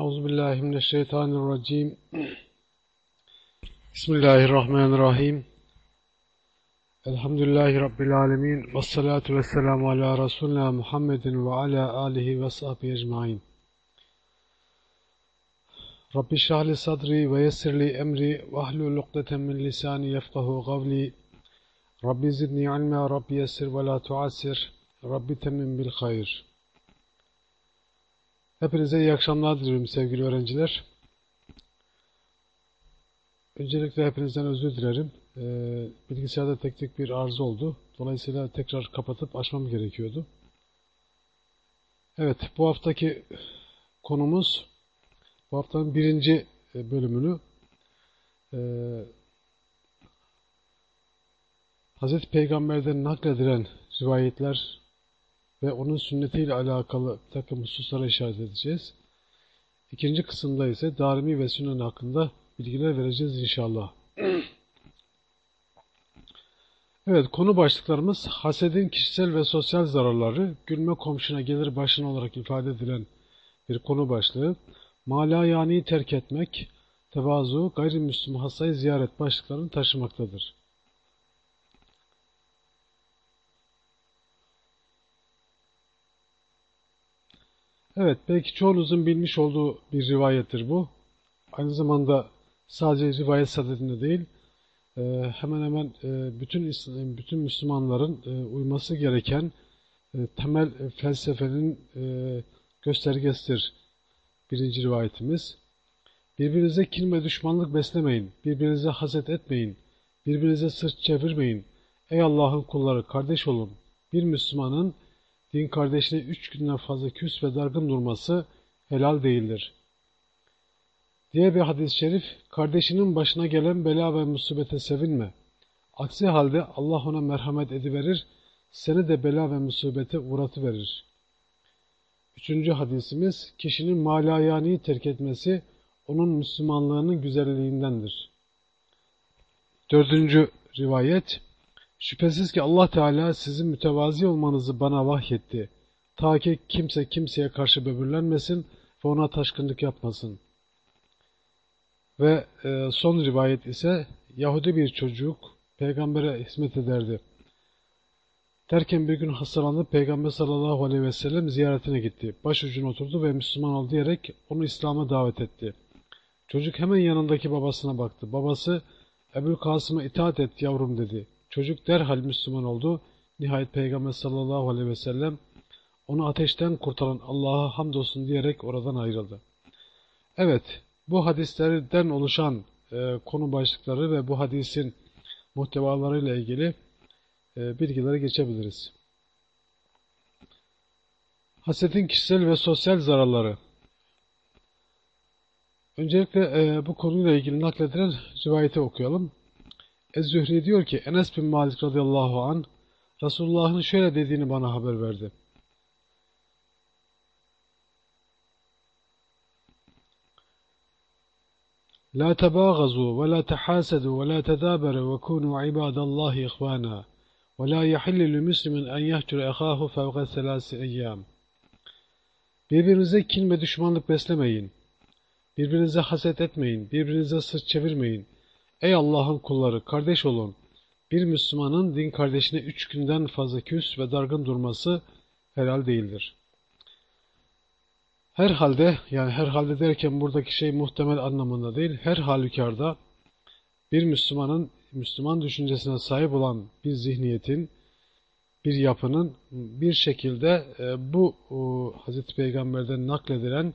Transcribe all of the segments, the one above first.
أعوذ بالله من الشيطان الرجيم. بسم الله الرحمن الرحيم. الحمد لله رب العالمين والصلاة والسلام على رسولنا محمد وعلى آله وصحبه أجمعين. رب اشرح لي صدري ويسر لي أمري واحلل عقدة من لساني يفقه قولي. رب زدني علما رب يسر ولا تعسر. رب تمم بالخير. Hepinize iyi akşamlar diliyorum sevgili öğrenciler. Öncelikle hepinizden özür dilerim. Ee, bilgisayarda teknik bir arıza oldu. Dolayısıyla tekrar kapatıp açmam gerekiyordu. Evet, bu haftaki konumuz, bu haftanın birinci e, bölümünü e, Hz. Peygamber'den nakledilen rivayetler ve onun sünnetiyle alakalı bir takım hususlara işaret edeceğiz. İkinci kısımda ise darimi ve sünnet hakkında bilgiler vereceğiz inşallah. Evet, konu başlıklarımız hasedin kişisel ve sosyal zararları, gülme komşuna gelir başına olarak ifade edilen bir konu başlığı, malayani terk etmek, tevazu, gayrimüslim hastayı ziyaret başlıklarını taşımaktadır. Evet, belki çoğunuzun bilmiş olduğu bir rivayettir bu. Aynı zamanda sadece rivayet sadedinde değil, e, hemen hemen e, bütün bütün Müslümanların e, uyması gereken temel felsefenin göstergesidir. Birinci rivayetimiz. Birbirinize kin ve düşmanlık beslemeyin, birbirinize haset etmeyin, birbirinize sırt çevirmeyin. Ey Allah'ın kulları kardeş olun. Bir Müslümanın din kardeşine üç günden fazla küs ve dargın durması helal değildir. Diye bir hadis-i şerif, kardeşinin başına gelen bela ve musibete sevinme. Aksi halde Allah ona merhamet ediverir, seni de bela ve musibete uğratıverir. Üçüncü hadisimiz, kişinin malayani terk etmesi, onun Müslümanlığının güzelliğindendir. Dördüncü rivayet, Şüphesiz ki Allah Teala sizin mütevazi olmanızı bana vahyetti. Ta ki kimse kimseye karşı böbürlenmesin ve ona taşkınlık yapmasın. Ve e, son rivayet ise Yahudi bir çocuk peygambere hizmet ederdi. Derken bir gün hastalandı, Peygamber sallallahu aleyhi ve sellem ziyaretine gitti. Başucuna oturdu ve Müslüman ol diyerek onu İslam'a davet etti. Çocuk hemen yanındaki babasına baktı. Babası, Ebu Kasım'a itaat et yavrum dedi. Çocuk derhal Müslüman oldu. Nihayet Peygamber sallallahu aleyhi ve sellem onu ateşten kurtaran Allah'a hamdolsun diyerek oradan ayrıldı. Evet, bu hadislerden oluşan e, konu başlıkları ve bu hadisin muhtevalarıyla ilgili e, bilgilere geçebiliriz. Hasetin kişisel ve sosyal zararları Öncelikle e, bu konuyla ilgili nakledilen rivayeti okuyalım. Ez-Zühri diyor ki Enes bin Malik radıyallahu an Resulullah'ın şöyle dediğini bana haber verdi. La tebâgazû ve la tehâsedû ve la tedâberû ve kûnû ibâdallâhi ihvâna ve la yahillu li muslimin en yahcur ehâhu fevge selâsi eyyâm. Birbirinize kin ve düşmanlık beslemeyin. Birbirinize haset etmeyin. Birbirinize sırt çevirmeyin. Ey Allah'ın kulları, kardeş olun. Bir Müslümanın din kardeşine üç günden fazla küs ve dargın durması helal değildir. Herhalde, yani herhalde derken buradaki şey muhtemel anlamında değil, her halükarda bir Müslümanın, Müslüman düşüncesine sahip olan bir zihniyetin, bir yapının bir şekilde e, bu o, Hazreti Peygamber'den nakledilen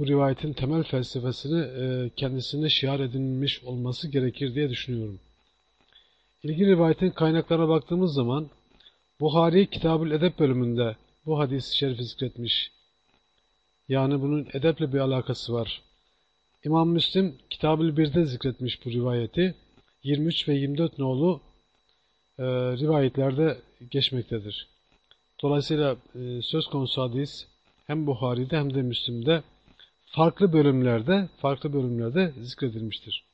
bu rivayetin temel felsefesini e, kendisine şiar edinmiş olması gerekir diye düşünüyorum. İlgili rivayetin kaynaklarına baktığımız zaman Buhari Kitabül Edep bölümünde bu hadisi şerifi zikretmiş. Yani bunun edeple bir alakası var. İmam Müslim Kitabül Bir'de zikretmiş bu rivayeti. 23 ve 24 nolu e, rivayetlerde geçmektedir. Dolayısıyla e, söz konusu hadis hem Buhari'de hem de Müslim'de farklı bölümlerde, farklı bölümlerde zikredilmiştir.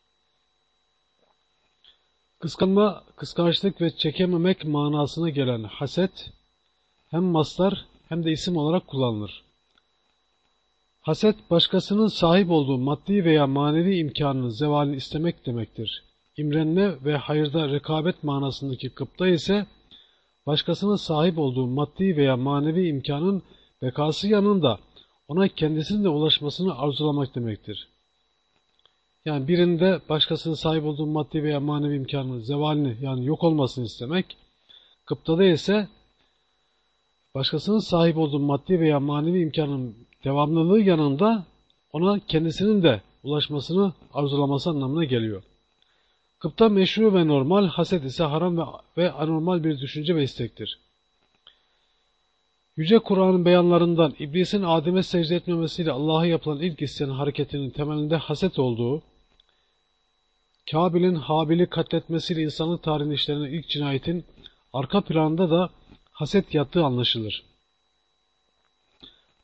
Kıskanma, kıskançlık ve çekememek manasına gelen haset hem mastar hem de isim olarak kullanılır. Haset, başkasının sahip olduğu maddi veya manevi imkanının zevalini istemek demektir. İmrenme ve hayırda rekabet manasındaki kıpta ise, başkasının sahip olduğu maddi veya manevi imkanın bekası yanında ona kendisinin de ulaşmasını arzulamak demektir. Yani birinde başkasının sahip olduğu maddi veya manevi imkanın zevalini yani yok olmasını istemek, kıptada ise başkasının sahip olduğu maddi veya manevi imkanın devamlılığı yanında ona kendisinin de ulaşmasını arzulaması anlamına geliyor. Kıpta meşru ve normal, haset ise haram ve anormal bir düşünce ve istektir. Yüce Kur'an'ın beyanlarından iblisin Adem'e secde etmemesiyle Allah'a yapılan ilk isyan hareketinin temelinde haset olduğu, Kabil'in Habil'i katletmesiyle insanlık tarihinin işlenen ilk cinayetin arka planında da haset yattığı anlaşılır.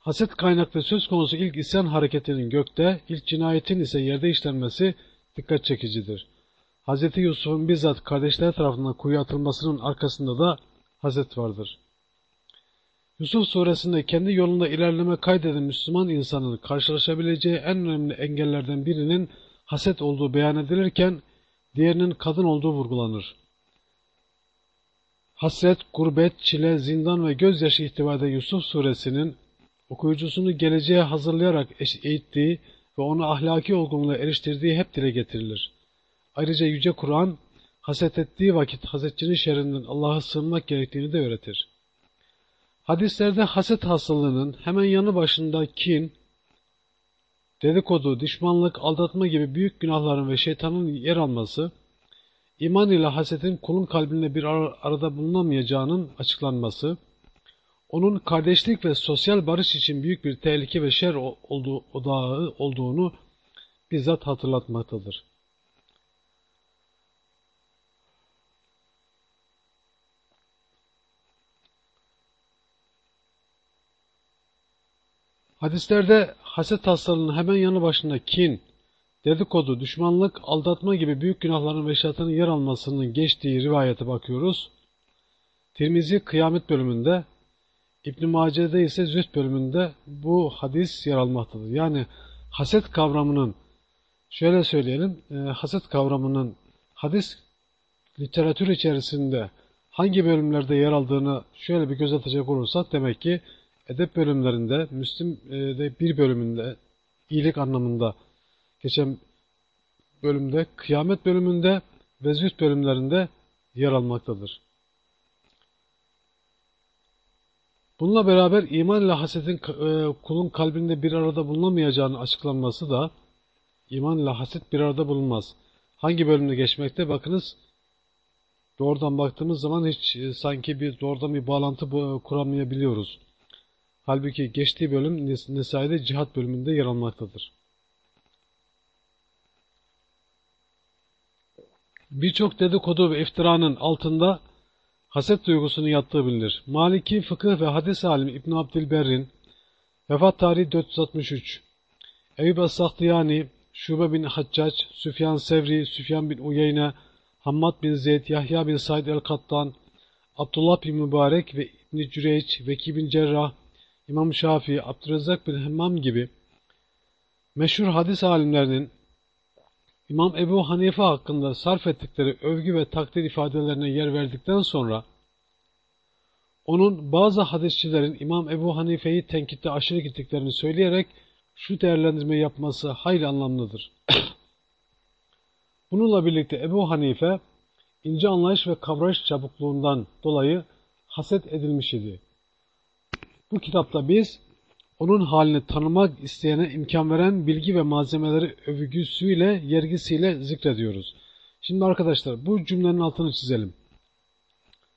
Haset kaynaklı söz konusu ilk isyan hareketinin gökte, ilk cinayetin ise yerde işlenmesi dikkat çekicidir. Hz. Yusuf'un bizzat kardeşler tarafından kuyuya atılmasının arkasında da haset vardır. Yusuf suresinde kendi yolunda ilerleme kaydeden Müslüman insanın karşılaşabileceği en önemli engellerden birinin haset olduğu beyan edilirken diğerinin kadın olduğu vurgulanır. Hasret, gurbet, çile, zindan ve gözyaşı ihtiva eden Yusuf suresinin okuyucusunu geleceğe hazırlayarak eğittiği ve onu ahlaki olgunluğa eriştirdiği hep dile getirilir. Ayrıca Yüce Kur'an, haset ettiği vakit hasetçinin şerrinden Allah'a sığınmak gerektiğini de öğretir. Hadislerde haset hastalığının hemen yanı başında kin, dedikodu, düşmanlık, aldatma gibi büyük günahların ve şeytanın yer alması, iman ile hasetin kulun kalbinde bir arada bulunamayacağının açıklanması, onun kardeşlik ve sosyal barış için büyük bir tehlike ve şer olduğu, odağı olduğunu bizzat hatırlatmaktadır. Hadislerde haset hastalığının hemen yanı başında kin, dedikodu, düşmanlık, aldatma gibi büyük günahların ve şeytanın yer almasının geçtiği rivayete bakıyoruz. Tirmizi kıyamet bölümünde, İbn-i Mace'de ise züht bölümünde bu hadis yer almaktadır. Yani haset kavramının, şöyle söyleyelim, e, haset kavramının hadis literatür içerisinde hangi bölümlerde yer aldığını şöyle bir göz atacak olursak demek ki edep bölümlerinde, Müslim'de bir bölümünde, iyilik anlamında geçen bölümde, kıyamet bölümünde ve züht bölümlerinde yer almaktadır. Bununla beraber iman ile hasetin e, kulun kalbinde bir arada bulunamayacağını açıklanması da iman ile haset bir arada bulunmaz. Hangi bölümde geçmekte? Bakınız doğrudan baktığımız zaman hiç e, sanki bir doğrudan bir bağlantı kuramayabiliyoruz. Halbuki geçtiği bölüm Nesai'de cihat bölümünde yer almaktadır. Birçok dedikodu ve iftiranın altında haset duygusunun yattığı bilinir. Maliki fıkıh ve hadis alimi İbn Abdilberr'in vefat tarihi 463. Eyüp Es-Sahtiyani, Şube bin Haccac, Süfyan Sevri, Süfyan bin Uyeyne, Hammad bin Zeyd, Yahya bin Said el-Kattan, Abdullah bin Mübarek ve İbn Cüreyç, Veki bin Cerrah, İmam Şafii, Abdurrezzak bin Hemmam gibi meşhur hadis alimlerinin İmam Ebu Hanife hakkında sarf ettikleri övgü ve takdir ifadelerine yer verdikten sonra onun bazı hadisçilerin İmam Ebu Hanife'yi tenkitte aşırı gittiklerini söyleyerek şu değerlendirme yapması hayli anlamlıdır. Bununla birlikte Ebu Hanife ince anlayış ve kavrayış çabukluğundan dolayı haset edilmiş idi. Bu kitapta biz onun halini tanımak isteyene imkan veren bilgi ve malzemeleri övgüsüyle, yergisiyle zikrediyoruz. Şimdi arkadaşlar bu cümlenin altını çizelim.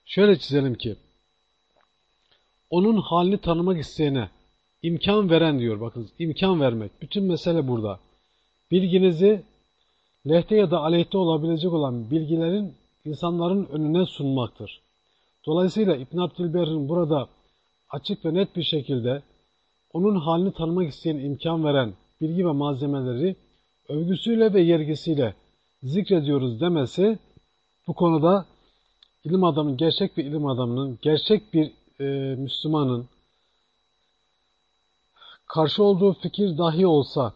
Şöyle çizelim ki, onun halini tanımak isteyene imkan veren diyor bakınız, imkan vermek. Bütün mesele burada. Bilginizi lehte ya da aleyhte olabilecek olan bilgilerin insanların önüne sunmaktır. Dolayısıyla İbn Abdülber'in burada açık ve net bir şekilde onun halini tanımak isteyen imkan veren bilgi ve malzemeleri övgüsüyle ve yergisiyle zikrediyoruz demesi bu konuda ilim adamının, gerçek bir ilim adamının, gerçek bir e, Müslümanın karşı olduğu fikir dahi olsa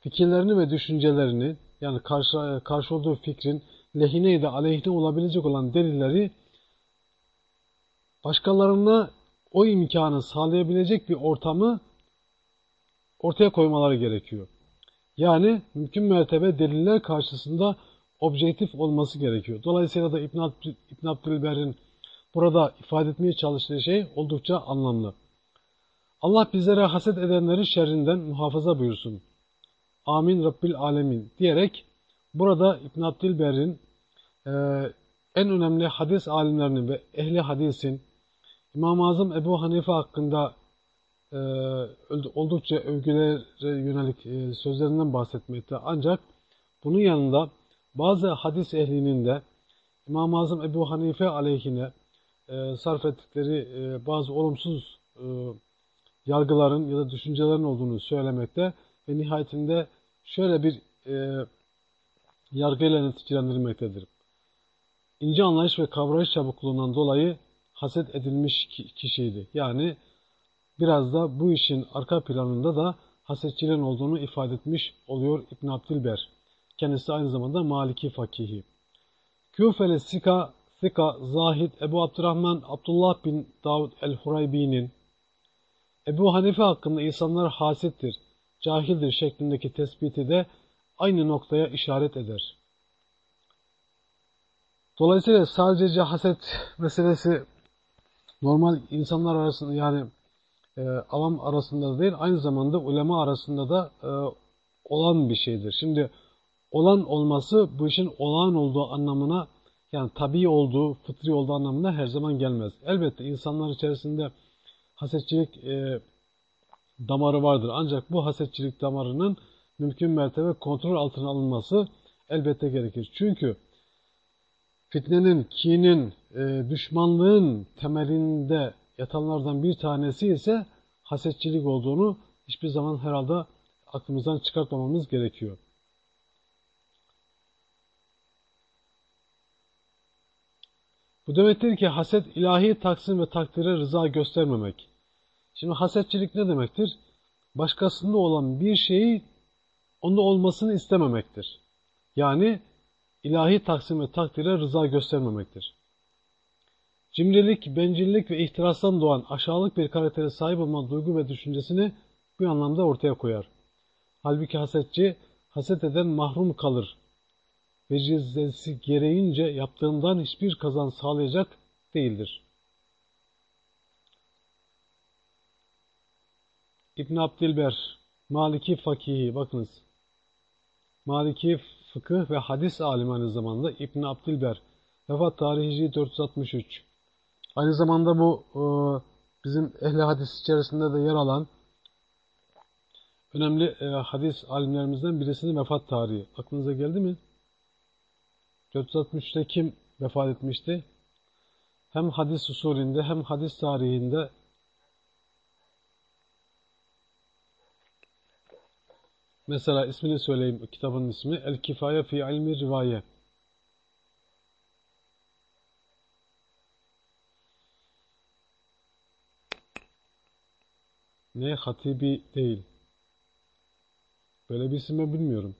fikirlerini ve düşüncelerini yani karşı, karşı olduğu fikrin lehine ya da aleyhine olabilecek olan delilleri başkalarına o imkanı sağlayabilecek bir ortamı ortaya koymaları gerekiyor. Yani mümkün mertebe deliller karşısında objektif olması gerekiyor. Dolayısıyla da İbn, İbn Abdülber'in burada ifade etmeye çalıştığı şey oldukça anlamlı. Allah bizlere haset edenlerin şerrinden muhafaza buyursun. Amin Rabbil Alemin diyerek burada İbn Abdülber'in e, en önemli hadis alimlerinin ve ehli hadisin İmam-ı Azam Ebu Hanife hakkında e, oldukça övgülere yönelik e, sözlerinden bahsetmekte. Ancak bunun yanında bazı hadis ehlinin de İmam-ı Azam Ebu Hanife aleyhine e, sarf ettikleri e, bazı olumsuz e, yargıların ya da düşüncelerin olduğunu söylemekte ve nihayetinde şöyle bir e, yargıyla neticelendirilmektedir. İnce anlayış ve kavrayış çabukluğundan dolayı haset edilmiş kişiydi. Yani biraz da bu işin arka planında da hasetçilerin olduğunu ifade etmiş oluyor İbn Abdilber. Kendisi aynı zamanda Maliki fakihi. Küfeli Sika, Sika, Zahid, Ebu Abdurrahman, Abdullah bin Davud el-Huraybi'nin Ebu Hanife hakkında insanlar hasettir, cahildir şeklindeki tespiti de aynı noktaya işaret eder. Dolayısıyla sadece haset meselesi normal insanlar arasında yani e, avam arasında değil aynı zamanda ulema arasında da e, olan bir şeydir. Şimdi olan olması bu işin olağan olduğu anlamına yani tabii olduğu, fıtri olduğu anlamına her zaman gelmez. Elbette insanlar içerisinde hasetçilik e, damarı vardır. Ancak bu hasetçilik damarının mümkün mertebe kontrol altına alınması elbette gerekir. Çünkü fitnenin, kinin, e, düşmanlığın temelinde yatanlardan bir tanesi ise hasetçilik olduğunu hiçbir zaman herhalde aklımızdan çıkartmamamız gerekiyor. Bu demektir ki haset ilahi taksim ve takdire rıza göstermemek. Şimdi hasetçilik ne demektir? Başkasında olan bir şeyi onda olmasını istememektir. Yani ilahi taksim ve takdire rıza göstermemektir. Cimrilik, bencillik ve ihtirastan doğan aşağılık bir karaktere sahip olma duygu ve düşüncesini bu anlamda ortaya koyar. Halbuki hasetçi, haset eden mahrum kalır. Ve cezesi gereğince yaptığından hiçbir kazan sağlayacak değildir. İbn Abdilber, Maliki fakihi, bakınız. Maliki fıkıh ve hadis alimi aynı zamanda İbn Abdilber, vefat tarihi 463. Aynı zamanda bu e, bizim ehli hadis içerisinde de yer alan önemli e, hadis alimlerimizden birisinin vefat tarihi. Aklınıza geldi mi? 463'te kim vefat etmişti? Hem hadis usulünde hem hadis tarihinde Mesela ismini söyleyeyim kitabın ismi. El Kifaye fi ilmi rivaye. Ne hatibi değil. Böyle bir isim bilmiyorum.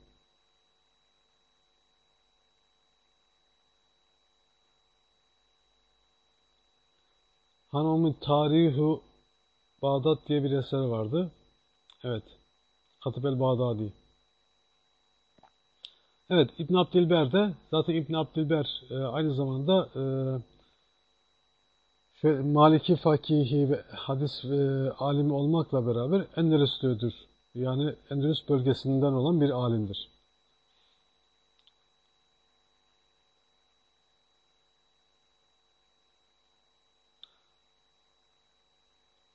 Hanım'ın Tarihu Bağdat diye bir eser vardı. Evet. Hatip el-Bağdadi. Evet, İbn Abdilber de zaten İbn Abdilber e, aynı zamanda e, Maliki fakihi hadis e, alimi olmakla beraber Endülüslüdür. Yani Endülüs bölgesinden olan bir alimdir.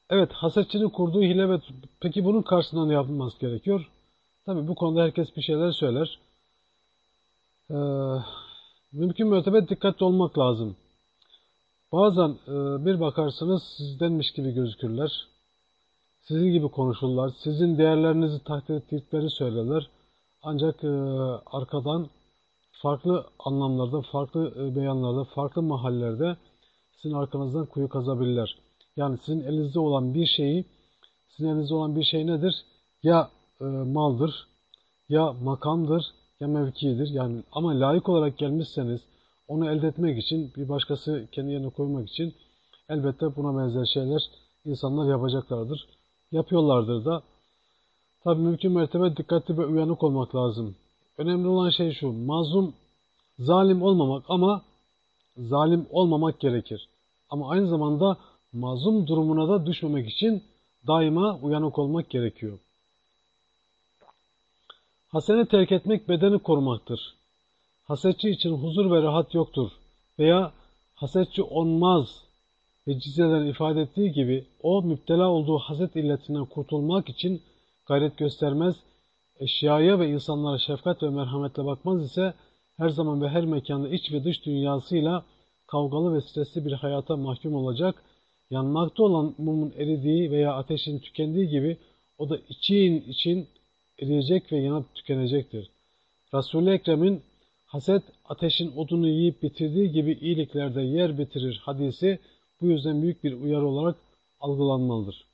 Evet, hasetçinin kurduğu hile ve peki bunun karşısında ne yapılması gerekiyor? Tabii bu konuda herkes bir şeyler söyler. Ee, mümkün mertebe dikkatli olmak lazım. Bazen e, bir bakarsınız sizdenmiş gibi gözükürler. Sizin gibi konuşurlar. Sizin değerlerinizi takdir ettikleri söylerler. Ancak e, arkadan farklı anlamlarda, farklı e, beyanlarda, farklı mahallelerde sizin arkanızdan kuyu kazabilirler. Yani sizin elinizde olan bir şeyi Sizin elinizde olan bir şey nedir? Ya e, maldır, ya makamdır, ya mevkidir. Yani ama layık olarak gelmişseniz onu elde etmek için, bir başkası kendi yerine koymak için elbette buna benzer şeyler insanlar yapacaklardır. Yapıyorlardır da. Tabi mümkün mertebe dikkatli ve uyanık olmak lazım. Önemli olan şey şu, mazlum, zalim olmamak ama zalim olmamak gerekir. Ama aynı zamanda mazlum durumuna da düşmemek için daima uyanık olmak gerekiyor. Haseni terk etmek bedeni korumaktır. Hasetçi için huzur ve rahat yoktur. Veya hasetçi olmaz ve cizreden ifade ettiği gibi o müptela olduğu haset illetinden kurtulmak için gayret göstermez, eşyaya ve insanlara şefkat ve merhametle bakmaz ise her zaman ve her mekanda iç ve dış dünyasıyla kavgalı ve stresli bir hayata mahkum olacak, yanmakta olan mumun eridiği veya ateşin tükendiği gibi o da için için eriyecek ve yanıp tükenecektir. Resul-i Ekrem'in haset ateşin odunu yiyip bitirdiği gibi iyiliklerde yer bitirir hadisi bu yüzden büyük bir uyarı olarak algılanmalıdır.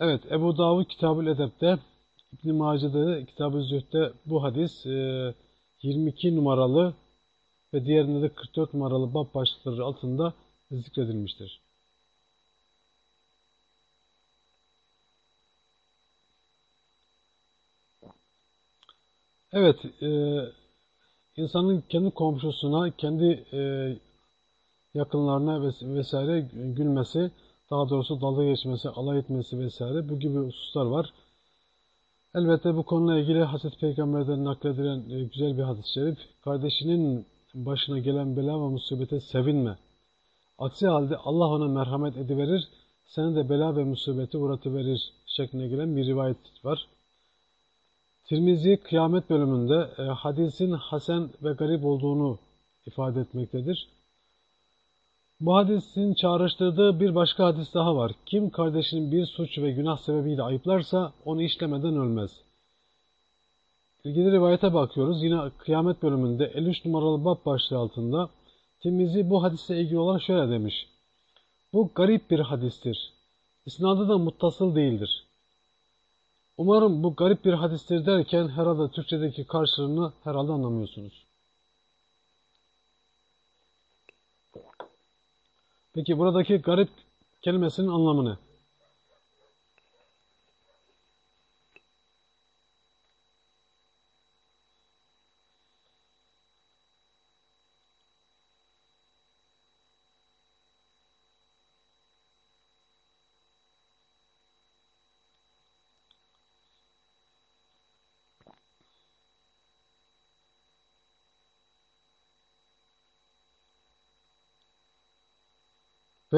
Evet, Ebu Davud Kitab-ül Edeb'de, İbn-i Mace'de, Kitab-ı Zühd'de bu hadis 22 numaralı ve diğerinde de 44 numaralı bab başlıkları altında zikredilmiştir. Evet, e, insanın kendi komşusuna, kendi e, yakınlarına ves vesaire gülmesi, daha doğrusu dalga geçmesi, alay etmesi vesaire bu gibi hususlar var. Elbette bu konuyla ilgili Hazreti Peygamber'den nakledilen e, güzel bir hadis-i şerif, kardeşinin başına gelen bela ve musibete sevinme. Aksi halde Allah ona merhamet ediverir, seni de bela ve musibeti uğratıverir şeklinde gelen bir rivayet var. Tirmizi kıyamet bölümünde e, hadisin hasen ve garip olduğunu ifade etmektedir. Bu hadisin çağrıştırdığı bir başka hadis daha var. Kim kardeşinin bir suç ve günah sebebiyle ayıplarsa onu işlemeden ölmez. İlgili rivayete bakıyoruz. Yine kıyamet bölümünde 53 numaralı bab başlığı altında Tirmizi bu hadisle ilgili olarak şöyle demiş. Bu garip bir hadistir. İsnadı da muttasıl değildir. Umarım bu garip bir hadistir derken herhalde Türkçedeki karşılığını herhalde anlamıyorsunuz. Peki buradaki garip kelimesinin anlamı ne?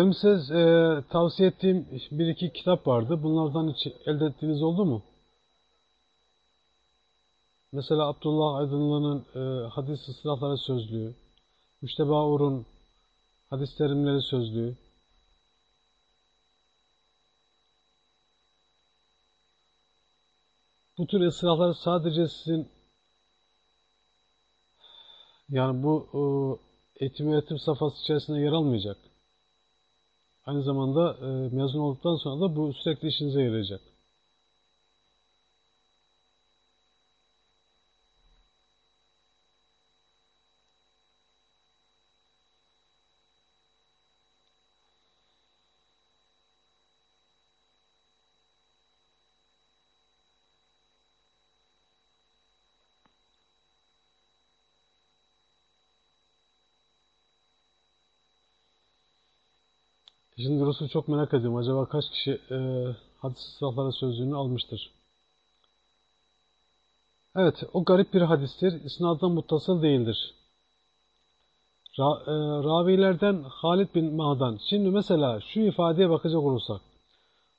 Benim size e, tavsiye ettiğim bir iki kitap vardı. Bunlardan hiç elde ettiğiniz oldu mu? Mesela Abdullah Aydınlı'nın e, Hadis Islahları Sözlüğü, Müşteba Ur'un Hadis Terimleri Sözlüğü, bu tür ıslahlar sadece sizin yani bu e, eğitim öğretim safhası içerisinde yer almayacak. Aynı zamanda e, mezun olduktan sonra da bu sürekli işinize yarayacak. Şimdi Rus'u çok merak ediyorum. Acaba kaç kişi e, hadis ıslahları sözlüğünü almıştır? Evet, o garip bir hadistir. İsnaddan muttasıl değildir. Ra, e, ravilerden Halid bin Ma'dan. Şimdi mesela şu ifadeye bakacak olursak.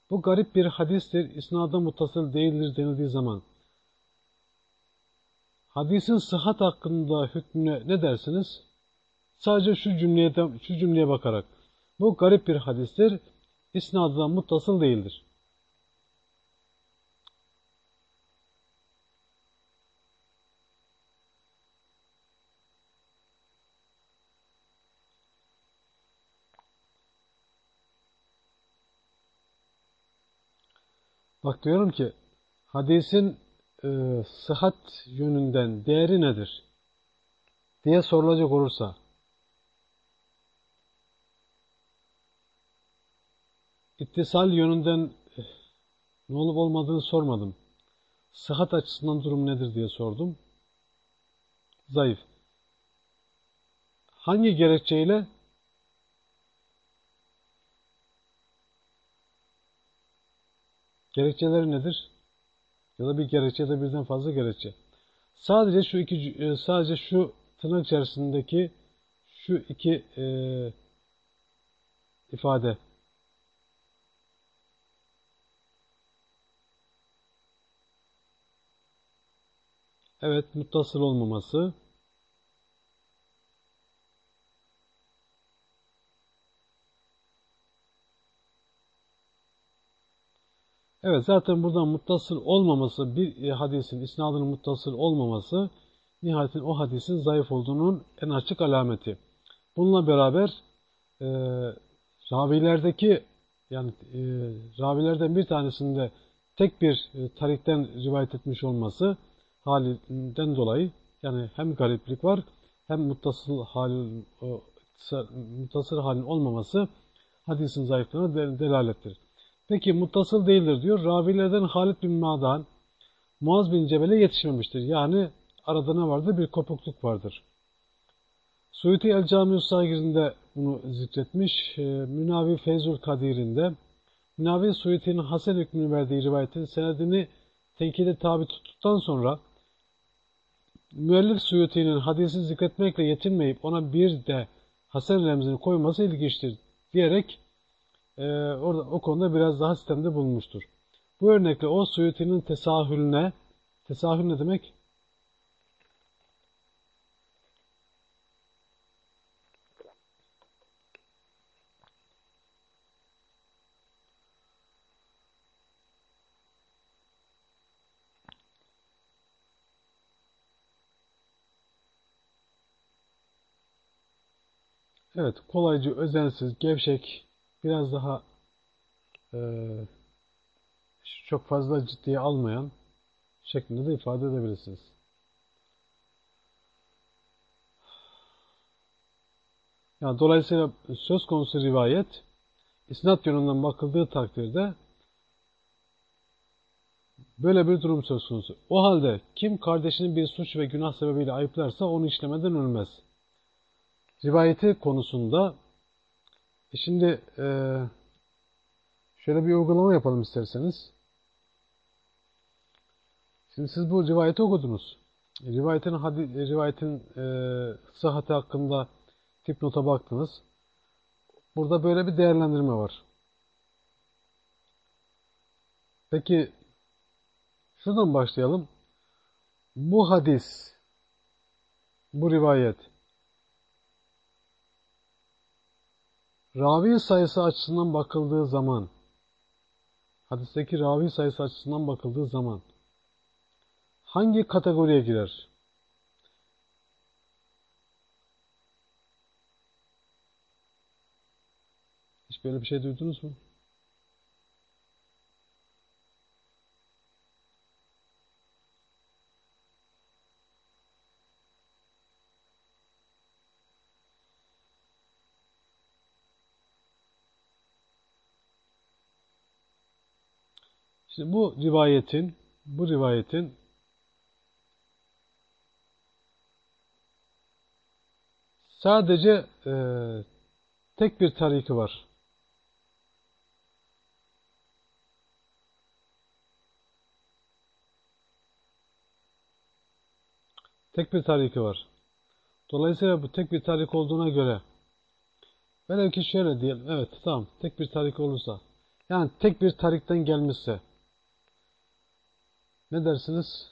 Bu garip bir hadistir. İsnaddan muttasıl değildir denildiği zaman. Hadisin sıhhat hakkında hükmüne ne dersiniz? Sadece şu cümleye, şu cümleye bakarak. Bu garip bir hadistir. İsnadından muttasıl değildir. Bak diyorum ki hadisin e, sıhhat yönünden değeri nedir? diye sorulacak olursa ittisal yönünden eh, ne olup olmadığını sormadım. Sıhhat açısından durum nedir diye sordum. Zayıf. Hangi gerekçeyle? Gerekçeleri nedir? Ya da bir gerekçe de birden fazla gerekçe. Sadece şu iki e, sadece şu tırnak içerisindeki şu iki e, ifade Evet, muttasıl olmaması. Evet, zaten buradan muttasıl olmaması, bir hadisin isnadının muttasıl olmaması, nihayetin o hadisin zayıf olduğunun en açık alameti. Bununla beraber e, ravilerdeki yani e, ravilerden bir tanesinde tek bir e, tarikten rivayet etmiş olması halinden dolayı yani hem gariplik var hem muttasıl halin muttasıl halin olmaması hadisin zayıflığına delalettir. Peki muttasıl değildir diyor. Ravilerden Halid bin Madan Muaz bin Cebel'e yetişmemiştir. Yani arada ne vardır? Bir kopukluk vardır. Suyuti El Camius Sagir'inde bunu zikretmiş. E, Münavi Feyzul Kadir'inde Münavi Suyuti'nin Hasan hükmünü verdiği rivayetin senedini tenkide tabi tuttuktan sonra müellif Suyuti'nin hadisi zikretmekle yetinmeyip ona bir de Hasan remzini koyması ilginçtir diyerek e, orada o konuda biraz daha sistemde bulmuştur. Bu örnekle o Suyuti'nin tesahülüne tesahül ne demek? Evet, kolaycı, özensiz, gevşek, biraz daha e, çok fazla ciddiye almayan şeklinde de ifade edebilirsiniz. Yani dolayısıyla söz konusu rivayet isnat yönünden bakıldığı takdirde böyle bir durum söz konusu. O halde kim kardeşini bir suç ve günah sebebiyle ayıplarsa onu işlemeden ölmez rivayeti konusunda e şimdi e, şöyle bir uygulama yapalım isterseniz. Şimdi siz bu rivayeti okudunuz. Rivayetin, hadi, rivayetin e, sıhhati hakkında tip nota baktınız. Burada böyle bir değerlendirme var. Peki şuradan başlayalım. Bu hadis, bu rivayet Ravi sayısı açısından bakıldığı zaman, hadisteki ravi sayısı açısından bakıldığı zaman hangi kategoriye girer? Hiç böyle bir şey duydunuz mu? Şimdi bu rivayetin bu rivayetin sadece e, tek bir tariki var. Tek bir tariki var. Dolayısıyla bu tek bir tarik olduğuna göre velev ki şöyle diyelim. Evet tamam tek bir tarik olursa yani tek bir tarikten gelmişse ne dersiniz?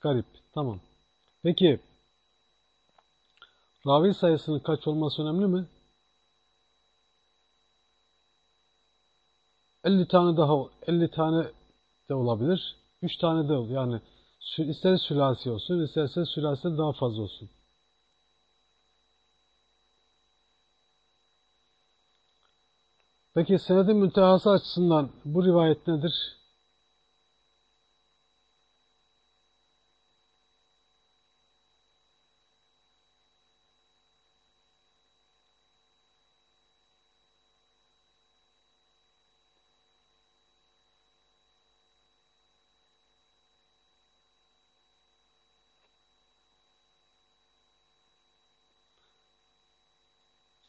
Garip. Tamam. Peki ravi sayısının kaç olması önemli mi? 50 tane daha 50 tane de olabilir. 3 tane de olur. Yani ister sülasi olsun, isterse sülasi daha fazla olsun. Peki senedin müntehası açısından bu rivayet nedir?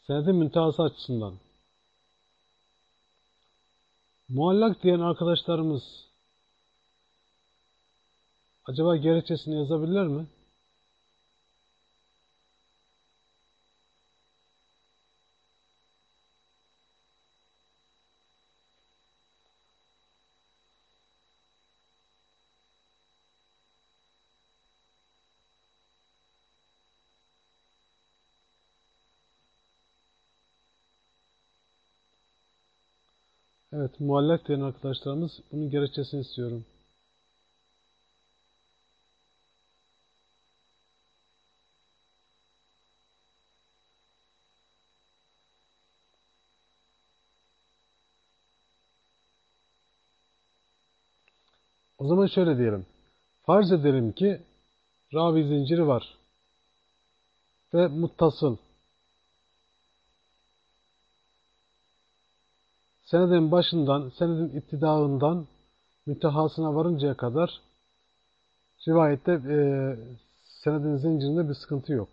Senedin müntehası açısından. Muallak diyen arkadaşlarımız acaba gerekçesini yazabilirler mi? Evet, muallak diyen arkadaşlarımız bunun gerekçesini istiyorum. O zaman şöyle diyelim. Farz edelim ki ravi zinciri var ve muttasıl. Senedin başından, senedin iptidağından müntehasına varıncaya kadar rivayette e, senedin zincirinde bir sıkıntı yok.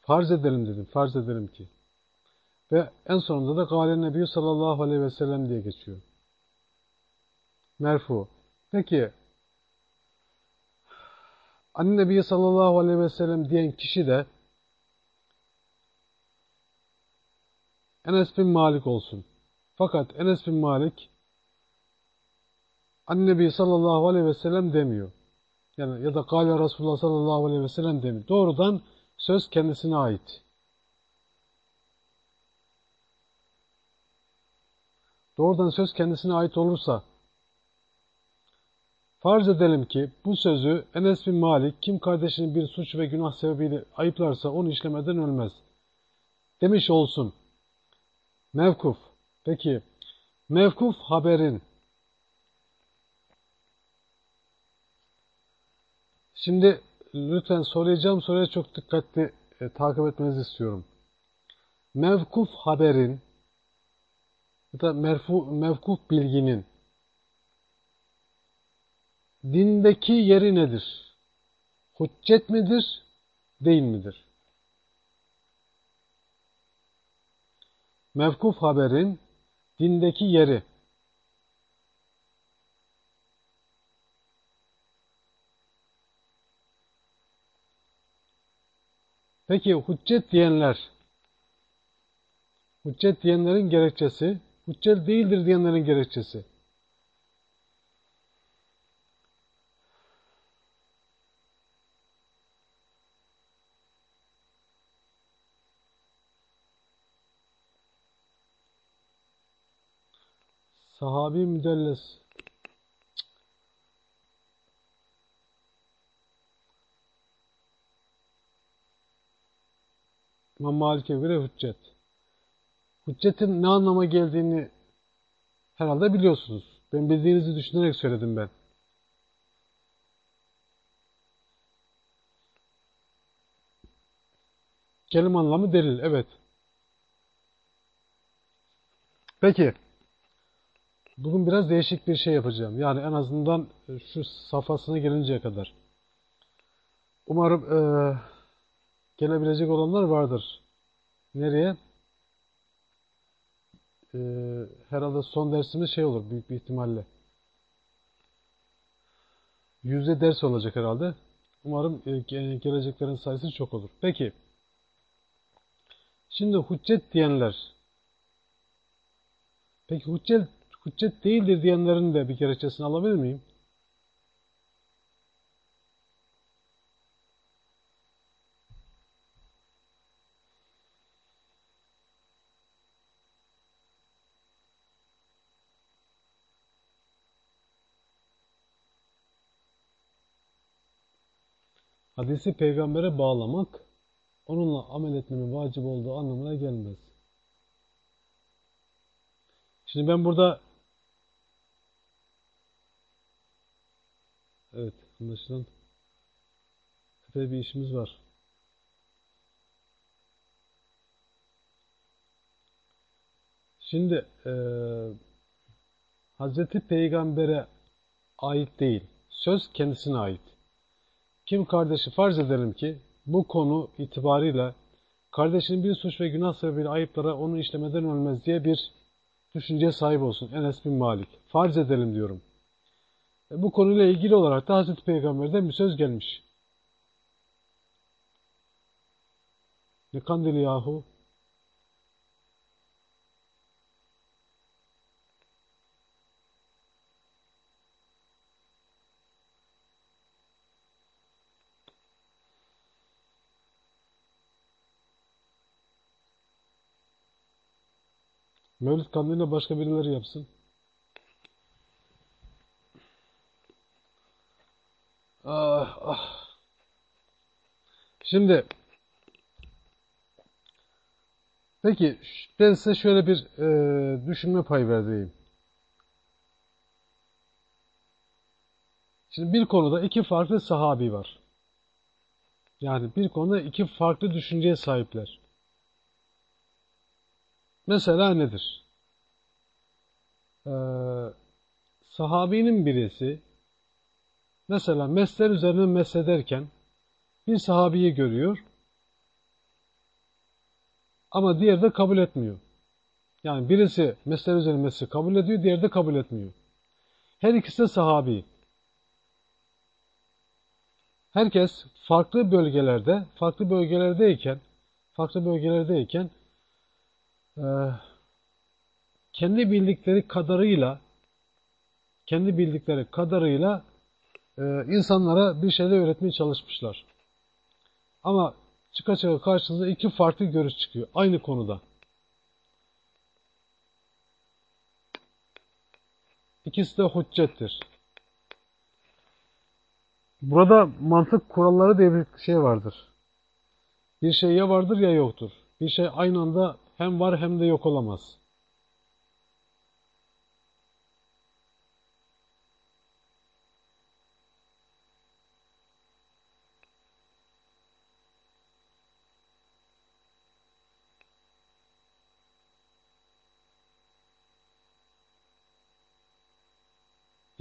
Farz edelim dedim, farz edelim ki. Ve en sonunda da Gâle Nebi sallallahu aleyhi ve sellem diye geçiyor. Merfu. Peki, Anne Nebi sallallahu aleyhi ve sellem diyen kişi de Enes bin Malik olsun. Fakat Enes bin Malik Annebi sallallahu aleyhi ve sellem demiyor. Yani ya da Gale Resulullah sallallahu aleyhi ve sellem demiyor. Doğrudan söz kendisine ait. Doğrudan söz kendisine ait olursa farz edelim ki bu sözü Enes bin Malik kim kardeşinin bir suç ve günah sebebiyle ayıplarsa onu işlemeden ölmez. Demiş olsun. Mevkuf. Peki mevkuf haberin Şimdi lütfen soracağım soruya çok dikkatli e, takip etmenizi istiyorum. Mevkuf haberin ya da merfu, mevkuf bilginin dindeki yeri nedir? Hüccet midir, değil midir? Mevkuf haberin dindeki yeri. Peki hüccet diyenler, hüccet diyenlerin gerekçesi, hüccet değildir diyenlerin gerekçesi. Sahabi müdelles. İmam Malik'e göre hüccet. Hüccetin ne anlama geldiğini herhalde biliyorsunuz. Ben bildiğinizi düşünerek söyledim ben. Kelime anlamı delil, evet. Peki. Bugün biraz değişik bir şey yapacağım. Yani en azından e, şu safhasına gelinceye kadar. Umarım e, gelebilecek olanlar vardır. Nereye? E, herhalde son dersimiz şey olur büyük bir ihtimalle. Yüzde ders olacak herhalde. Umarım e, geleceklerin sayısı çok olur. Peki. Şimdi hüccet diyenler. Peki hüccet hüccet değildir diyenlerin de bir gerekçesini alabilir miyim? Hadisi peygambere bağlamak onunla amel etmenin vacip olduğu anlamına gelmez. Şimdi ben burada evet anlaşılan epey bir işimiz var. Şimdi e, Hazreti Peygamber'e ait değil. Söz kendisine ait. Kim kardeşi farz edelim ki bu konu itibariyle kardeşinin bir suç ve günah sebebiyle ayıplara onu işlemeden ölmez diye bir düşünceye sahip olsun. Enes bin Malik. Farz edelim diyorum. Bu konuyla ilgili olarak da Hazreti Peygamber'den bir söz gelmiş. Ne kandili yahu? Mevlüt kandilini başka birileri yapsın. Ah, ah. Şimdi peki ben size şöyle bir e, düşünme payı vereyim. Şimdi bir konuda iki farklı sahabi var. Yani bir konuda iki farklı düşünceye sahipler. Mesela nedir? Ee, sahabinin birisi mesela mesler üzerine meslederken bir sahabiyi görüyor ama diğeri de kabul etmiyor. Yani birisi mesler üzerine mesle kabul ediyor, diğeri de kabul etmiyor. Her ikisi de sahabi. Herkes farklı bölgelerde, farklı bölgelerdeyken, farklı bölgelerdeyken ee, kendi bildikleri kadarıyla kendi bildikleri kadarıyla e, insanlara bir şeyler öğretmeye çalışmışlar. Ama çıka çıka karşınıza iki farklı görüş çıkıyor. Aynı konuda. İkisi de hüccettir. Burada mantık kuralları diye bir şey vardır. Bir şey ya vardır ya yoktur. Bir şey aynı anda hem var hem de yok olamaz.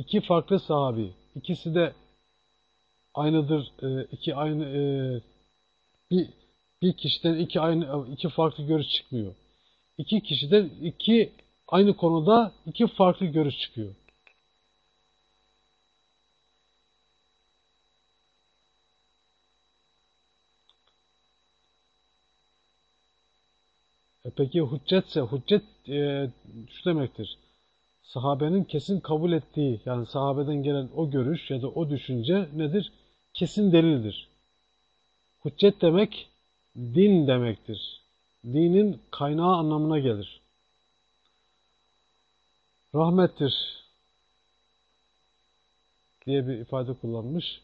İki farklı sahabi, ikisi de aynıdır, e, iki aynı e, bir bir kişiden iki aynı iki farklı görüş çıkmıyor. İki kişiden iki aynı konuda iki farklı görüş çıkıyor. E peki hüccetse, hüccet e, şu demektir. Sahabenin kesin kabul ettiği, yani sahabeden gelen o görüş ya da o düşünce nedir? Kesin delildir. Hüccet demek din demektir. Dinin kaynağı anlamına gelir. Rahmettir diye bir ifade kullanmış.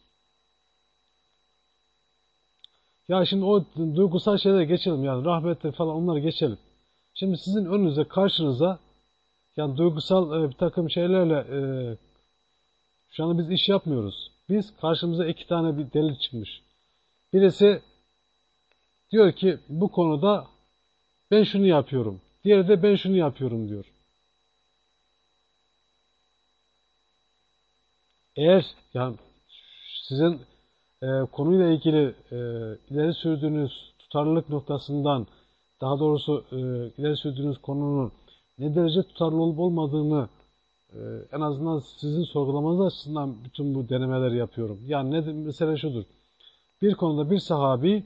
Ya şimdi o duygusal şeylere geçelim yani rahmettir falan onları geçelim. Şimdi sizin önünüze karşınıza yani duygusal e, bir takım şeylerle e, şu anda biz iş yapmıyoruz. Biz karşımıza iki tane bir delil çıkmış. Birisi Diyor ki bu konuda ben şunu yapıyorum. Diğeri de ben şunu yapıyorum diyor. Eğer yani sizin e, konuyla ilgili e, ileri sürdüğünüz tutarlılık noktasından daha doğrusu e, ileri sürdüğünüz konunun ne derece tutarlı olup olmadığını e, en azından sizin sorgulamanız açısından bütün bu denemeleri yapıyorum. Yani ne, mesela şudur. Bir konuda bir sahabi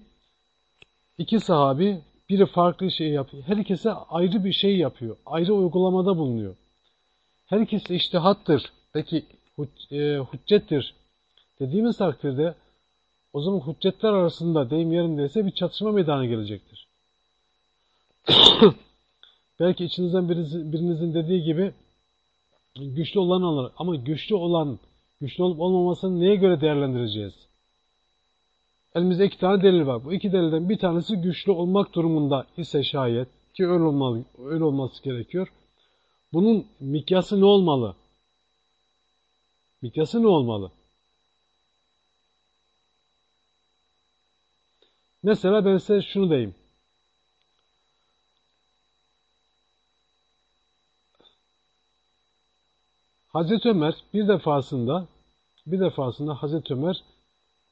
İki sahabi biri farklı şey yapıyor. Her ikisi ayrı bir şey yapıyor. Ayrı uygulamada bulunuyor. Her ikisi iştihattır. Peki e, hüccettir dediğimiz takdirde o zaman hüccetler arasında deyim yerindeyse bir çatışma meydana gelecektir. Belki içinizden birinizin, dediği gibi güçlü olan alır. Ama güçlü olan, güçlü olup olmamasını neye göre değerlendireceğiz? Elimizde iki tane delil var. Bu iki delilden bir tanesi güçlü olmak durumunda ise şayet ki öyle olmalı, öyle olması gerekiyor. Bunun mikyası ne olmalı? Mikyası ne olmalı? Mesela ben size şunu diyeyim. Hazreti Ömer bir defasında bir defasında Hazreti Ömer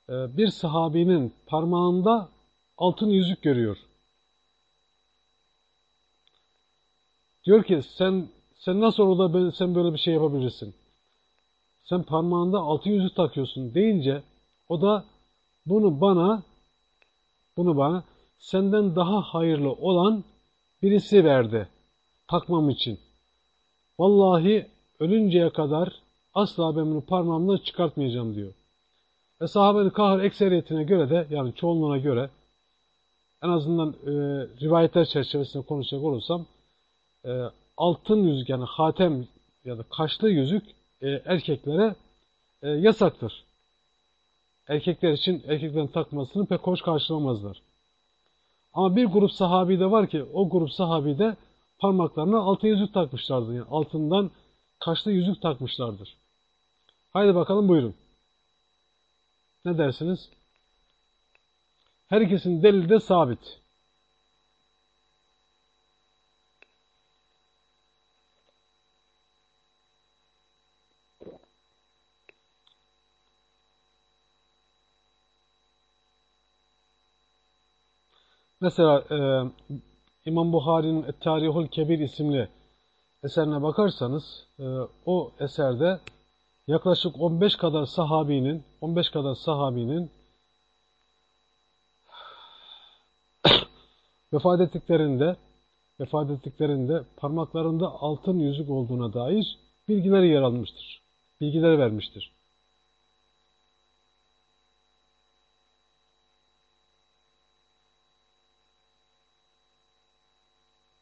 e, bir sahabinin parmağında altın yüzük görüyor. Diyor ki sen sen nasıl olur da sen böyle bir şey yapabilirsin? Sen parmağında altın yüzük takıyorsun deyince o da bunu bana bunu bana senden daha hayırlı olan birisi verdi takmam için. Vallahi ölünceye kadar asla ben bunu parmağımdan çıkartmayacağım diyor. Ve sahabenin kahır ekseriyetine göre de yani çoğunluğuna göre en azından e, rivayetler çerçevesinde konuşacak olursam e, altın yüzük yani hatem ya da kaşlı yüzük e, erkeklere e, yasaktır. Erkekler için erkeklerin takmasını pek hoş karşılamazlar. Ama bir grup sahabi de var ki o grup sahabi de parmaklarına altın yüzük takmışlardır. Yani altından kaşlı yüzük takmışlardır. Haydi bakalım buyurun. Ne dersiniz? Her ikisinin delili de sabit. Mesela e, İmam Buhari'nin Tarihul Kebir isimli eserine bakarsanız e, o eserde yaklaşık 15 kadar sahabinin 15 kadar sahabinin vefat ettiklerinde vefat ettiklerinde parmaklarında altın yüzük olduğuna dair bilgiler yer almıştır. Bilgiler vermiştir.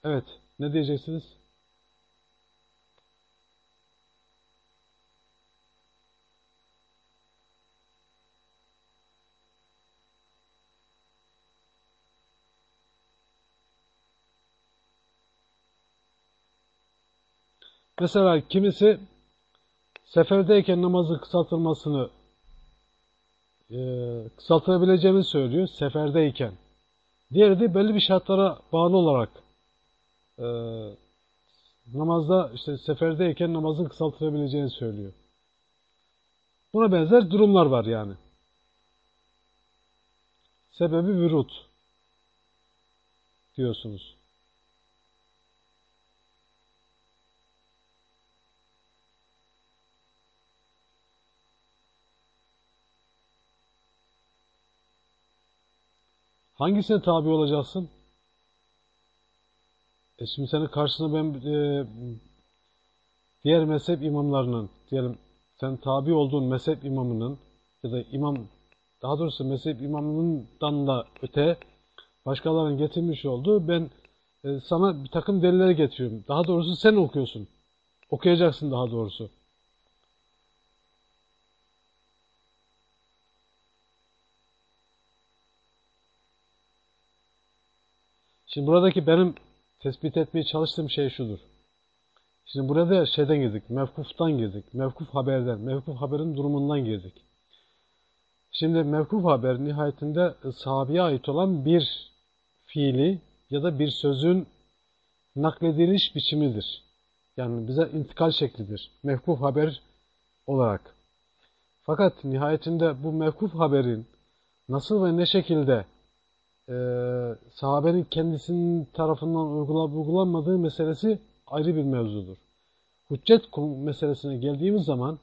Evet, ne diyeceksiniz? Mesela kimisi seferdeyken namazı kısaltılmasını e, kısaltılabileceğini söylüyor seferdeyken. Diğeri de belli bir şartlara bağlı olarak e, namazda işte seferdeyken namazın kısaltılabileceğini söylüyor. Buna benzer durumlar var yani. Sebebi vürut diyorsunuz. Hangisine tabi olacaksın? E şimdi senin karşısına ben e, diğer mezhep imamlarının, diyelim sen tabi olduğun mezhep imamının ya da imam, daha doğrusu mezhep imamından da öte başkalarının getirmiş olduğu ben e, sana bir takım deliller getiriyorum. Daha doğrusu sen okuyorsun. Okuyacaksın daha doğrusu. Şimdi buradaki benim tespit etmeye çalıştığım şey şudur. Şimdi burada şeyden girdik, mevkuftan girdik, mevkuf haberden, mevkuf haberin durumundan girdik. Şimdi mevkuf haber nihayetinde sahabeye ait olan bir fiili ya da bir sözün naklediliş biçimidir. Yani bize intikal şeklidir. Mevkuf haber olarak. Fakat nihayetinde bu mevkuf haberin nasıl ve ne şekilde e, sahabenin kendisinin tarafından uygulanıp uygulanmadığı meselesi ayrı bir mevzudur. Hüccet meselesine geldiğimiz zaman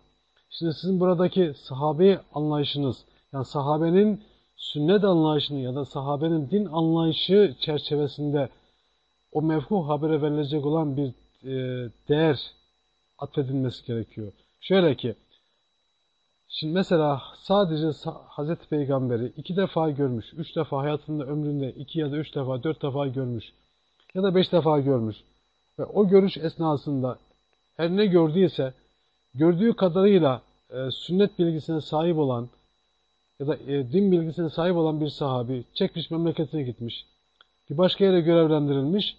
şimdi sizin buradaki sahabe anlayışınız yani sahabenin sünnet anlayışını ya da sahabenin din anlayışı çerçevesinde o mevku habere verilecek olan bir e, değer atfedilmesi gerekiyor. Şöyle ki Şimdi mesela sadece Hazreti Peygamber'i iki defa görmüş, üç defa hayatında ömründe iki ya da üç defa, dört defa görmüş ya da beş defa görmüş ve o görüş esnasında her ne gördüyse gördüğü kadarıyla e, sünnet bilgisine sahip olan ya da e, din bilgisine sahip olan bir sahabi çekmiş memleketine gitmiş. Bir başka yere görevlendirilmiş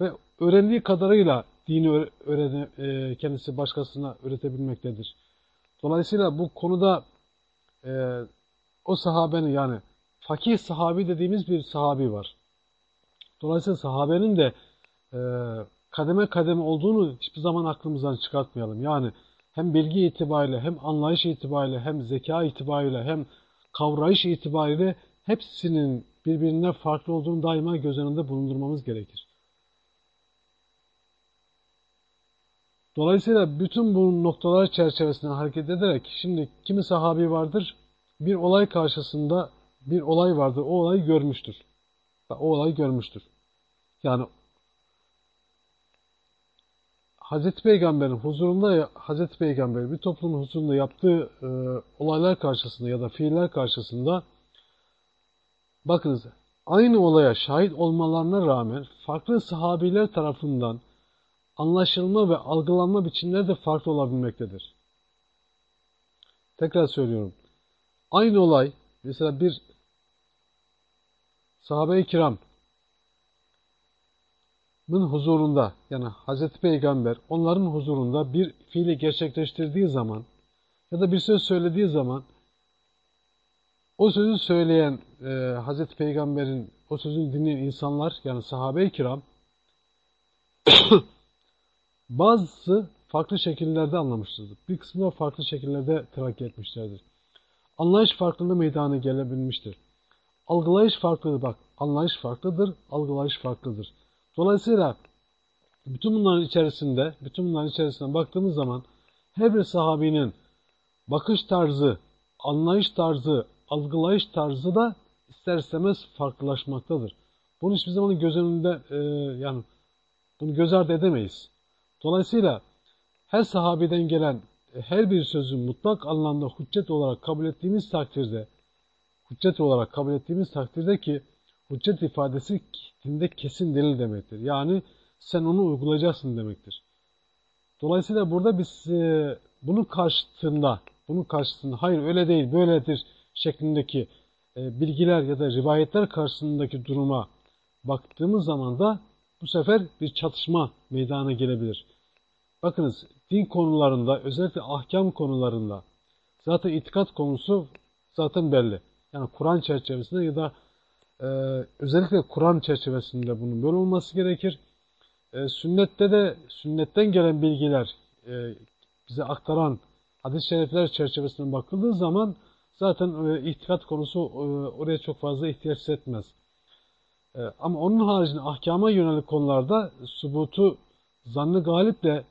ve öğrendiği kadarıyla dini öğrene, e, kendisi başkasına öğretebilmektedir. Dolayısıyla bu konuda e, o sahabenin yani fakih sahabi dediğimiz bir sahabi var. Dolayısıyla sahabenin de e, kademe kademe olduğunu hiçbir zaman aklımızdan çıkartmayalım. Yani hem bilgi itibariyle hem anlayış itibariyle hem zeka itibariyle hem kavrayış itibariyle hepsinin birbirine farklı olduğunu daima göz önünde bulundurmamız gerekir. Dolayısıyla bütün bu noktalar çerçevesinde hareket ederek şimdi kimi sahabi vardır bir olay karşısında bir olay vardır o olayı görmüştür. O olayı görmüştür. Yani Hazreti Peygamber'in huzurunda Hazreti Peygamber bir toplumun huzurunda yaptığı e, olaylar karşısında ya da fiiller karşısında bakınız aynı olaya şahit olmalarına rağmen farklı sahabiler tarafından anlaşılma ve algılanma biçimleri de farklı olabilmektedir. Tekrar söylüyorum. Aynı olay mesela bir sahabe-i kiram huzurunda yani Hazreti Peygamber onların huzurunda bir fiili gerçekleştirdiği zaman ya da bir söz söylediği zaman o sözü söyleyen e, Hazreti Peygamber'in o sözün dinleyen insanlar yani sahabe-i kiram bazısı farklı şekillerde anlamıştır. Bir kısmı farklı şekillerde terakki etmişlerdir. Anlayış farklılığı meydana gelebilmiştir. Algılayış farklıdır bak. Anlayış farklıdır, algılayış farklıdır. Dolayısıyla bütün bunların içerisinde, bütün bunların içerisinde baktığımız zaman her bir sahabinin bakış tarzı, anlayış tarzı, algılayış tarzı da ister istemez farklılaşmaktadır. Bunu hiçbir zaman göz önünde e, yani bunu göz ardı edemeyiz. Dolayısıyla her sahabeden gelen e, her bir sözü mutlak anlamda hüccet olarak kabul ettiğimiz takdirde hüccet olarak kabul ettiğimiz takdirde ki hüccet ifadesi dinde kesin delil demektir. Yani sen onu uygulayacaksın demektir. Dolayısıyla burada biz e, bunun karşısında, bunun karşısında hayır öyle değil böyledir şeklindeki e, bilgiler ya da rivayetler karşısındaki duruma baktığımız zaman da bu sefer bir çatışma meydana gelebilir. Bakınız din konularında özellikle ahkam konularında zaten itikat konusu zaten belli. Yani Kur'an çerçevesinde ya da e, özellikle Kur'an çerçevesinde bunun böyle olması gerekir. E, sünnette de sünnetten gelen bilgiler e, bize aktaran hadis-i şerifler çerçevesinde bakıldığı zaman zaten e, itikat konusu e, oraya çok fazla ihtiyaç etmez. E, ama onun haricinde ahkama yönelik konularda subutu zannı galiple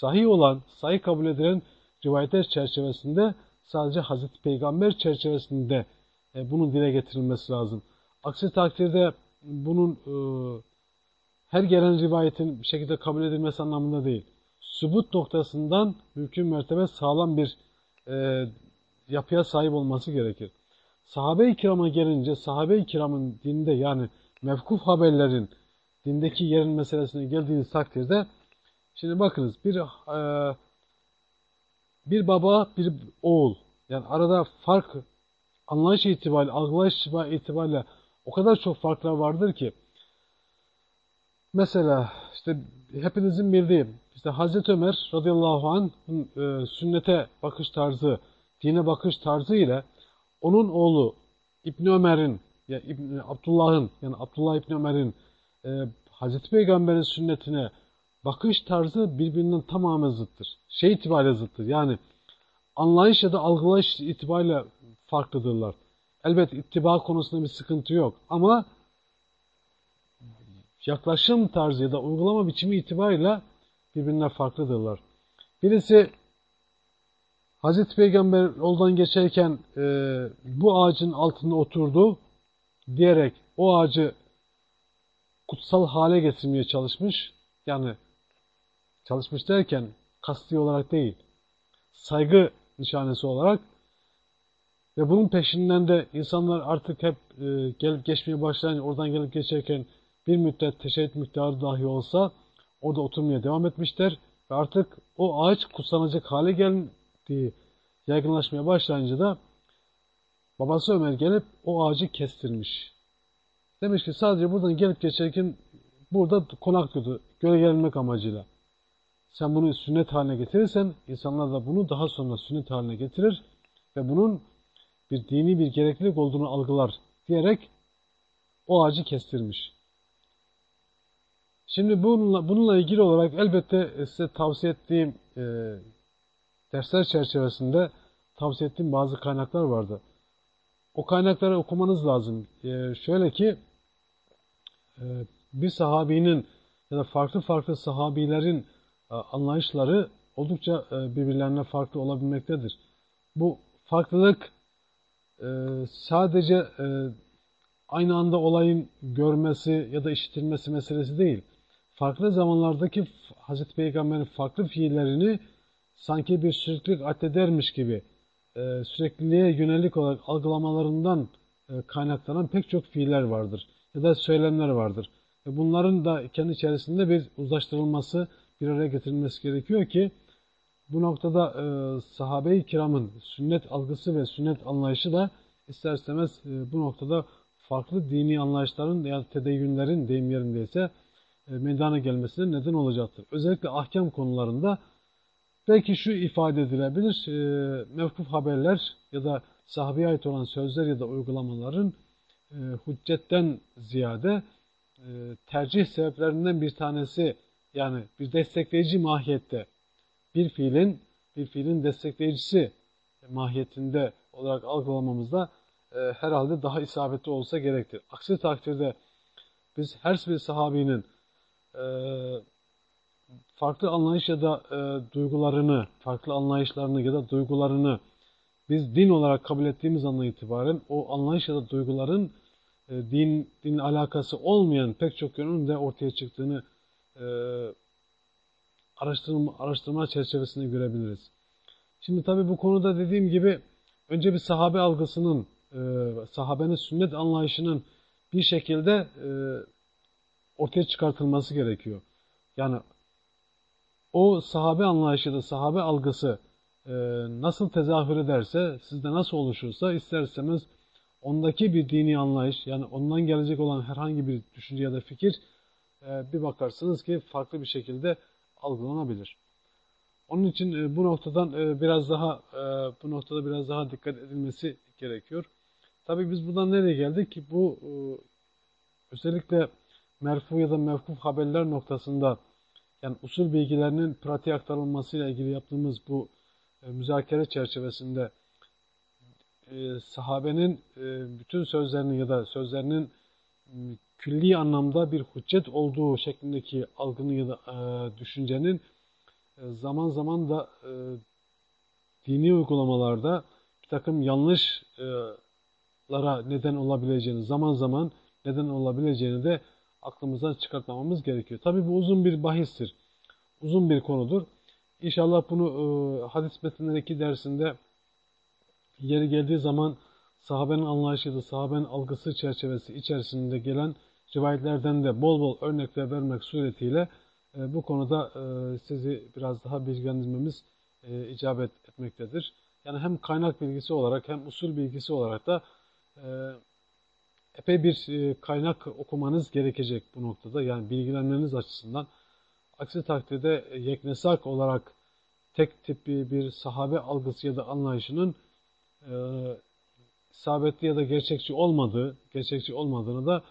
sahih olan, sahih kabul edilen rivayetler çerçevesinde sadece Hazreti Peygamber çerçevesinde e, bunun dile getirilmesi lazım. Aksi takdirde bunun e, her gelen rivayetin bir şekilde kabul edilmesi anlamında değil. Sübut noktasından mümkün mertebe sağlam bir e, yapıya sahip olması gerekir. Sahabe-i kirama gelince sahabe-i kiramın dinde yani mevkuf haberlerin dindeki yerin meselesine geldiğiniz takdirde şimdi bakınız bir e, bir baba bir oğul. Yani arada fark anlayış itibariyle, algılayış itibariyle o kadar çok farklar vardır ki. Mesela işte hepinizin bildiği işte Hazreti Ömer radıyallahu anh'ın e, sünnete bakış tarzı, dine bakış tarzı ile onun oğlu İbn Ömer'in ya İbn Abdullah'ın yani Abdullah İbn Ömer'in e, Hazreti Peygamber'in sünnetine bakış tarzı birbirinden tamamen zıttır. Şey itibariyle zıttır. Yani anlayış ya da algılayış itibariyle farklıdırlar. Elbet ittiba konusunda bir sıkıntı yok ama yaklaşım tarzı ya da uygulama biçimi itibariyle birbirinden farklıdırlar. Birisi Hazreti Peygamber yoldan geçerken e, bu ağacın altında oturdu diyerek o ağacı kutsal hale getirmeye çalışmış. Yani çalışmış derken kasti olarak değil, saygı nişanesi olarak ve bunun peşinden de insanlar artık hep e, gelip geçmeye başlayınca oradan gelip geçerken bir müddet teşebbüt miktarı dahi olsa orada oturmaya devam etmişler. Ve artık o ağaç kutsanacak hale geldiği yaygınlaşmaya başlayınca da babası Ömer gelip o ağacı kestirmiş. Demiş ki sadece buradan gelip geçerken burada konaklıyordu. Göle gelmek amacıyla. Sen bunu sünnet haline getirirsen insanlar da bunu daha sonra sünnet haline getirir ve bunun bir dini bir gereklilik olduğunu algılar diyerek o ağacı kestirmiş. Şimdi bununla, bununla ilgili olarak elbette size tavsiye ettiğim e, dersler çerçevesinde tavsiye ettiğim bazı kaynaklar vardı. O kaynakları okumanız lazım. E, şöyle ki e, bir sahabinin ya da farklı farklı sahabilerin e, anlayışları oldukça e, birbirlerine farklı olabilmektedir. Bu farklılık e, sadece e, aynı anda olayın görmesi ya da işitilmesi meselesi değil. Farklı zamanlardaki Hazreti Peygamber'in farklı fiillerini sanki bir süreklilik addedermiş gibi e, sürekliliğe yönelik olarak algılamalarından e, kaynaklanan pek çok fiiller vardır ya da söylemler vardır. Bunların da kendi içerisinde bir uzlaştırılması, bir araya getirilmesi gerekiyor ki bu noktada e, sahabe-i kiramın sünnet algısı ve sünnet anlayışı da ister istemez e, bu noktada farklı dini anlayışların ya tedeyyünlerin deyim yerindeyse e, meydana gelmesine neden olacaktır. Özellikle ahkam konularında belki şu ifade edilebilir, e, mevkuf haberler ya da sahabeye ait olan sözler ya da uygulamaların e, hüccetten ziyade e, tercih sebeplerinden bir tanesi yani bir destekleyici mahiyette bir fiilin bir fiilin destekleyicisi mahiyetinde olarak algılamamızda e, herhalde daha isabetli olsa gerektir. Aksi takdirde biz her bir sahabinin e, farklı anlayış ya da e, duygularını, farklı anlayışlarını ya da duygularını biz din olarak kabul ettiğimiz andan itibaren o anlayış ya da duyguların e, din din alakası olmayan pek çok yönünün de ortaya çıktığını e, araştırma, araştırma çerçevesinde görebiliriz. Şimdi tabi bu konuda dediğim gibi önce bir sahabe algısının, e, sahabenin sünnet anlayışının bir şekilde e, ortaya çıkartılması gerekiyor. Yani o sahabe anlayışı da sahabe algısı e, nasıl tezahür ederse, sizde nasıl oluşursa isterseniz ondaki bir dini anlayış, yani ondan gelecek olan herhangi bir düşünce ya da fikir bir bakarsınız ki farklı bir şekilde algılanabilir. Onun için e, bu noktadan e, biraz daha e, bu noktada biraz daha dikkat edilmesi gerekiyor. Tabi biz buradan nereye geldik ki bu özellikle merfu ya da mevkuf haberler noktasında yani usul bilgilerinin pratiğe aktarılmasıyla ilgili yaptığımız bu müzakere çerçevesinde sahabenin bütün sözlerinin ya da sözlerinin külli anlamda bir hüccet olduğu şeklindeki algının ya da e, düşüncenin e, zaman zaman da e, dini uygulamalarda bir takım yanlışlara neden olabileceğini, zaman zaman neden olabileceğini de aklımızdan çıkartmamamız gerekiyor. Tabi bu uzun bir bahistir. Uzun bir konudur. İnşallah bunu e, hadis metinlerindeki dersinde yeri geldiği zaman sahabenin anlayışı da sahabenin algısı çerçevesi içerisinde gelen rivayetlerden de bol bol örnekler vermek suretiyle e, bu konuda e, sizi biraz daha bilgilendirmemiz e, icabet etmektedir. Yani hem kaynak bilgisi olarak hem usul bilgisi olarak da e, epey bir e, kaynak okumanız gerekecek bu noktada. Yani bilgilenmeniz açısından. Aksi takdirde e, yeknesak olarak tek tip bir, sahabe algısı ya da anlayışının e, isabetli ya da gerçekçi olmadığı, gerçekçi olmadığını da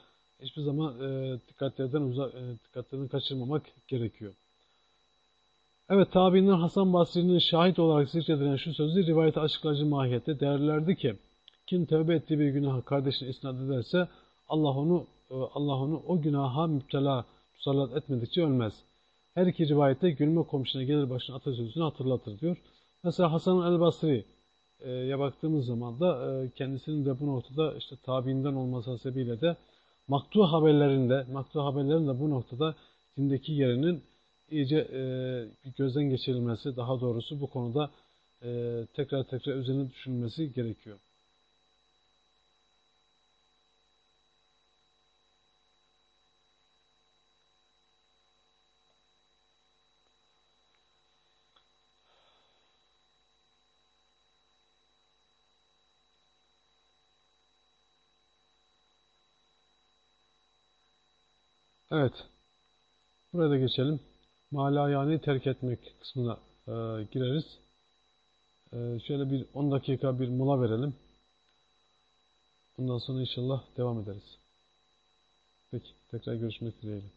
hiçbir zaman e, dikkatlerden uzak, e, dikkatlerini kaçırmamak gerekiyor. Evet tabiinden Hasan Basri'nin şahit olarak zikredilen şu sözü rivayete açıklayıcı mahiyette değerlerdi ki kim tövbe ettiği bir günaha kardeşine isnat ederse Allah onu e, Allah onu o günaha müptela musallat etmedikçe ölmez. Her iki rivayette gülme komşuna gelir başına atasözünü hatırlatır diyor. Mesela Hasan el Basri'ye baktığımız zaman da e, kendisinin de bu noktada işte tabiinden olması sebebiyle de maktu haberlerinde, maktu haberlerin de bu noktada dindeki yerinin iyice e, gözden geçirilmesi, daha doğrusu bu konuda e, tekrar tekrar üzerine düşünülmesi gerekiyor. Evet. Buraya da geçelim. Mala yani terk etmek kısmına e, gireriz. E, şöyle bir 10 dakika bir mola verelim. Ondan sonra inşallah devam ederiz. Peki. Tekrar görüşmek dileğiyle.